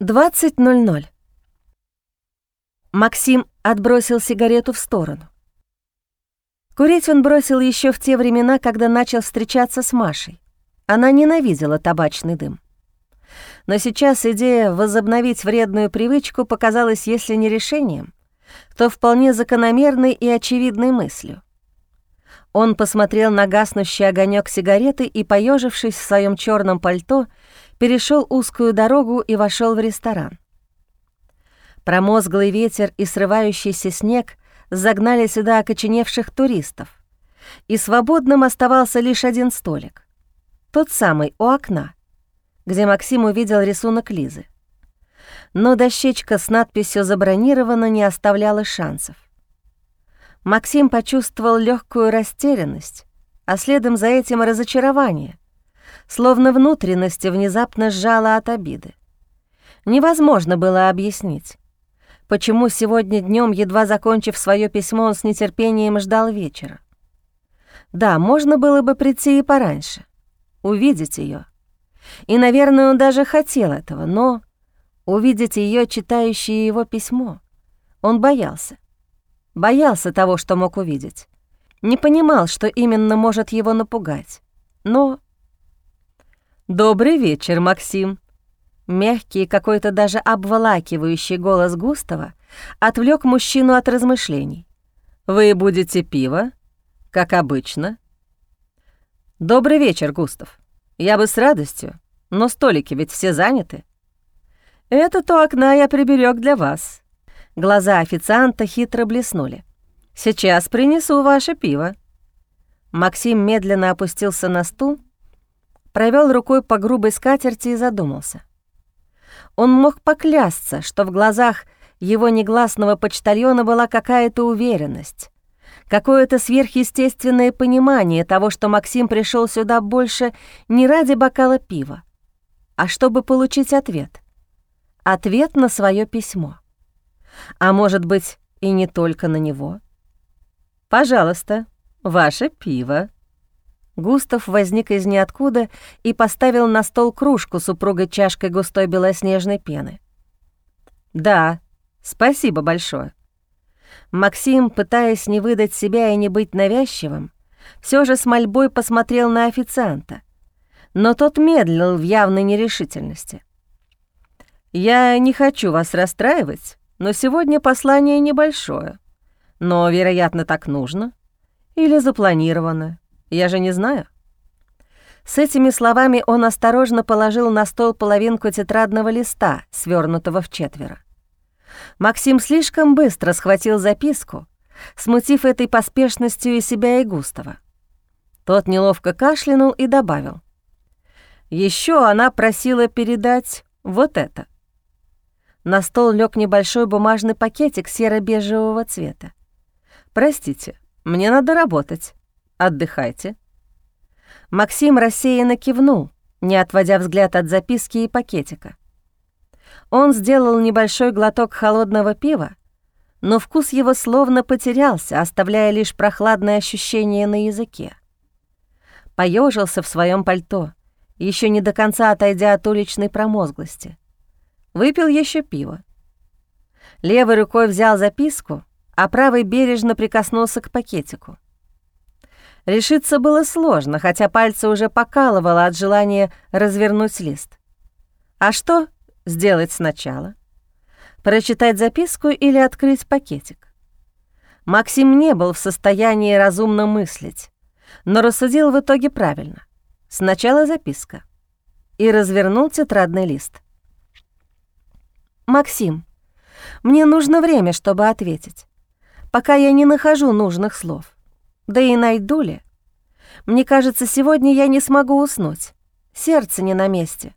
20.00. Максим отбросил сигарету в сторону. Курить он бросил еще в те времена, когда начал встречаться с Машей. Она ненавидела табачный дым. Но сейчас идея возобновить вредную привычку показалась, если не решением, то вполне закономерной и очевидной мыслью. Он посмотрел на гаснущий огонек сигареты и, поежившись в своем черном пальто, перешел узкую дорогу и вошел в ресторан. Промозглый ветер и срывающийся снег загнали сюда окоченевших туристов, и свободным оставался лишь один столик. Тот самый у окна, где Максим увидел рисунок Лизы. Но дощечка с надписью «Забронировано» не оставляла шансов. Максим почувствовал легкую растерянность, а следом за этим разочарование, словно внутренности внезапно сжало от обиды. Невозможно было объяснить, почему сегодня днем, едва закончив свое письмо, он с нетерпением ждал вечера. Да, можно было бы прийти и пораньше, увидеть ее. И, наверное, он даже хотел этого, но увидеть ее, читающее его письмо, он боялся. Боялся того, что мог увидеть. Не понимал, что именно может его напугать. Но... «Добрый вечер, Максим», Мягкий, какой-то даже обволакивающий голос Густава отвлек мужчину от размышлений. «Вы будете пиво, как обычно?» «Добрый вечер, Густав. Я бы с радостью, но столики ведь все заняты». «Это то окна я приберег для вас». Глаза официанта хитро блеснули. «Сейчас принесу ваше пиво». Максим медленно опустился на стул, провел рукой по грубой скатерти и задумался. Он мог поклясться, что в глазах его негласного почтальона была какая-то уверенность, какое-то сверхъестественное понимание того, что Максим пришел сюда больше не ради бокала пива, а чтобы получить ответ. Ответ на свое письмо. А может быть, и не только на него. «Пожалуйста, ваше пиво», Густав возник из ниоткуда и поставил на стол кружку с чашкой густой белоснежной пены. «Да, спасибо большое». Максим, пытаясь не выдать себя и не быть навязчивым, все же с мольбой посмотрел на официанта, но тот медлил в явной нерешительности. «Я не хочу вас расстраивать, но сегодня послание небольшое, но, вероятно, так нужно или запланировано. Я же не знаю». С этими словами он осторожно положил на стол половинку тетрадного листа, свернутого в четверо. Максим слишком быстро схватил записку, смутив этой поспешностью и себя, и Густава. Тот неловко кашлянул и добавил. Еще она просила передать вот это». На стол лег небольшой бумажный пакетик серо-бежевого цвета. «Простите, мне надо работать». Отдыхайте». Максим рассеянно кивнул, не отводя взгляд от записки и пакетика. Он сделал небольшой глоток холодного пива, но вкус его словно потерялся, оставляя лишь прохладное ощущение на языке. Поежился в своем пальто, еще не до конца отойдя от уличной промозглости. Выпил еще пиво. Левой рукой взял записку, а правой бережно прикоснулся к пакетику. Решиться было сложно, хотя пальцы уже покалывало от желания развернуть лист. А что сделать сначала? Прочитать записку или открыть пакетик? Максим не был в состоянии разумно мыслить, но рассудил в итоге правильно. Сначала записка. И развернул тетрадный лист. «Максим, мне нужно время, чтобы ответить, пока я не нахожу нужных слов. Да и найду ли? Мне кажется, сегодня я не смогу уснуть. Сердце не на месте.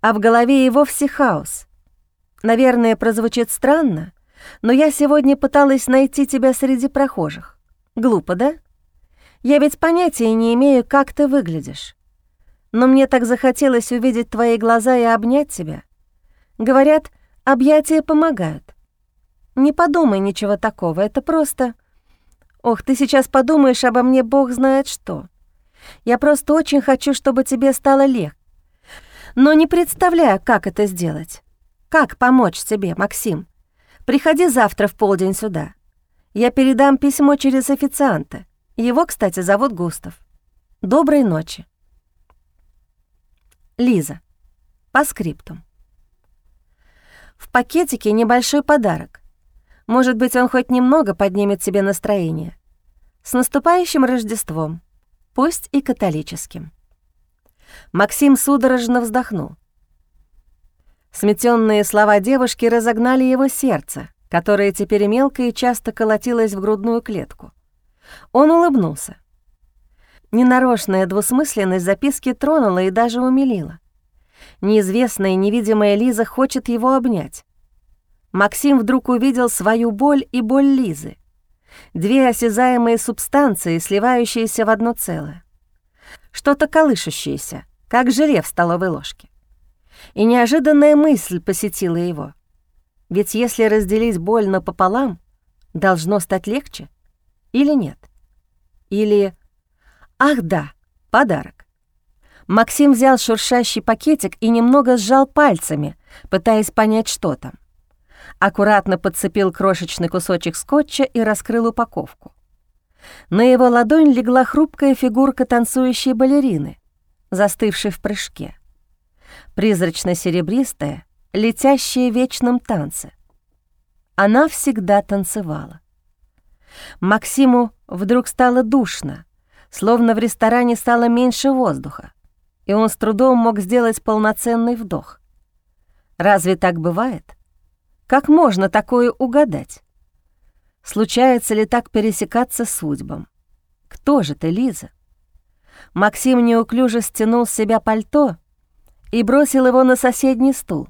А в голове и вовсе хаос. Наверное, прозвучит странно, но я сегодня пыталась найти тебя среди прохожих. Глупо, да? Я ведь понятия не имею, как ты выглядишь. Но мне так захотелось увидеть твои глаза и обнять тебя. Говорят, объятия помогают. Не подумай ничего такого, это просто... Ох, ты сейчас подумаешь обо мне бог знает что. Я просто очень хочу, чтобы тебе стало легче. Но не представляю, как это сделать. Как помочь тебе, Максим? Приходи завтра в полдень сюда. Я передам письмо через официанта. Его, кстати, зовут Густав. Доброй ночи. Лиза. По скриптум. В пакетике небольшой подарок. Может быть, он хоть немного поднимет себе настроение. С наступающим Рождеством, пусть и католическим. Максим судорожно вздохнул. Сметенные слова девушки разогнали его сердце, которое теперь мелко и часто колотилось в грудную клетку. Он улыбнулся. Ненарочная двусмысленность записки тронула и даже умилила. Неизвестная невидимая Лиза хочет его обнять. Максим вдруг увидел свою боль и боль Лизы. Две осязаемые субстанции, сливающиеся в одно целое. Что-то колышущееся, как желе в столовой ложке. И неожиданная мысль посетила его. Ведь если разделить боль напополам, должно стать легче. Или нет? Или... Ах да, подарок. Максим взял шуршащий пакетик и немного сжал пальцами, пытаясь понять, что там. Аккуратно подцепил крошечный кусочек скотча и раскрыл упаковку. На его ладонь легла хрупкая фигурка танцующей балерины, застывшей в прыжке. Призрачно-серебристая, летящая в вечном танце. Она всегда танцевала. Максиму вдруг стало душно, словно в ресторане стало меньше воздуха и он с трудом мог сделать полноценный вдох. Разве так бывает? Как можно такое угадать? Случается ли так пересекаться судьбам? Кто же ты, Лиза? Максим неуклюже стянул с себя пальто и бросил его на соседний стул.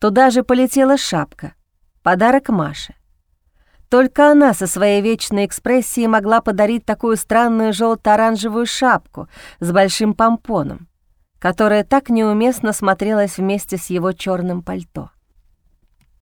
Туда же полетела шапка, подарок Маше. Только она со своей вечной экспрессией могла подарить такую странную желто-оранжевую шапку с большим помпоном, которая так неуместно смотрелась вместе с его черным пальто.